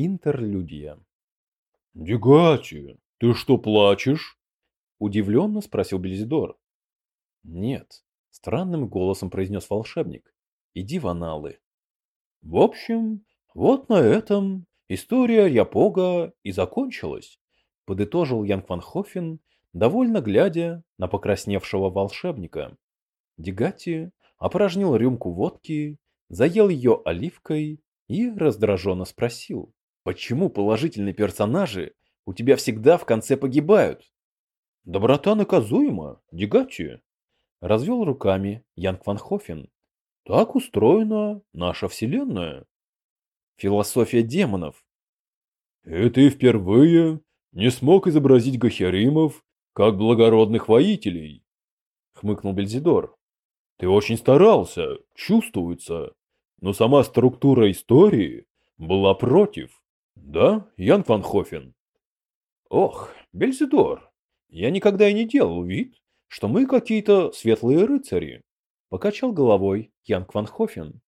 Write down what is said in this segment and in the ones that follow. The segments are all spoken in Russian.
Интерлюдия. «Дегати, ты что, плачешь?» Удивленно спросил Бельзидор. «Нет», — странным голосом произнес волшебник. «Иди в аналы». «В общем, вот на этом история Япога и закончилась», — подытожил Янг Ван Хофен, довольно глядя на покрасневшего волшебника. Дегати опорожнил рюмку водки, заел ее оливкой и раздраженно спросил. Почему положительные персонажи у тебя всегда в конце погибают? Доброта наказуема, Дегачи. Развел руками Янг Ван Хофен. Так устроена наша вселенная. Философия демонов. И ты впервые не смог изобразить Гахеримов как благородных воителей, хмыкнул Бельзидор. Ты очень старался, чувствуется, но сама структура истории была против. Да, Ян Ван Хофен? Ох, Бельзидор, я никогда и не делал вид, что мы какие-то светлые рыцари. Покачал головой Ян Ван Хофен.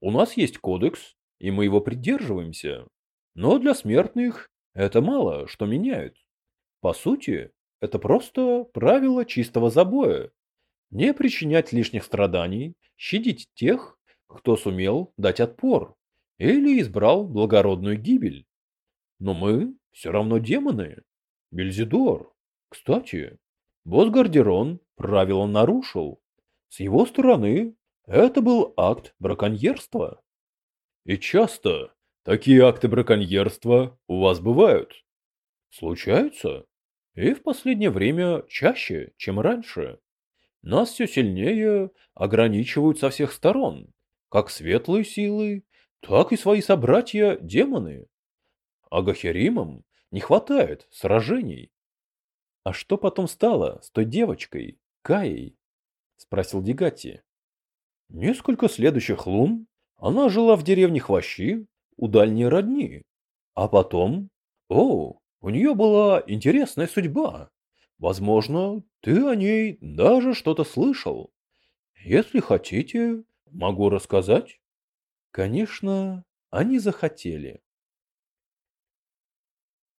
У нас есть кодекс, и мы его придерживаемся. Но для смертных это мало что меняет. По сути, это просто правило чистого забоя. Не причинять лишних страданий, щадить тех, кто сумел дать отпор или избрал благородную гибель. Но мы все равно демоны. Бельзидор. Кстати, босс Гардерон правила нарушил. С его стороны это был акт браконьерства. И часто такие акты браконьерства у вас бывают? Случаются. И в последнее время чаще, чем раньше. Нас все сильнее ограничивают со всех сторон. Как светлые силы, так и свои собратья-демоны а Гахеримам не хватает сражений. — А что потом стало с той девочкой, Каей? — спросил Дегати. — Несколько следующих лун она жила в деревне Хвощи у дальней родни. А потом... О, у нее была интересная судьба. Возможно, ты о ней даже что-то слышал. Если хотите, могу рассказать. Конечно, они захотели.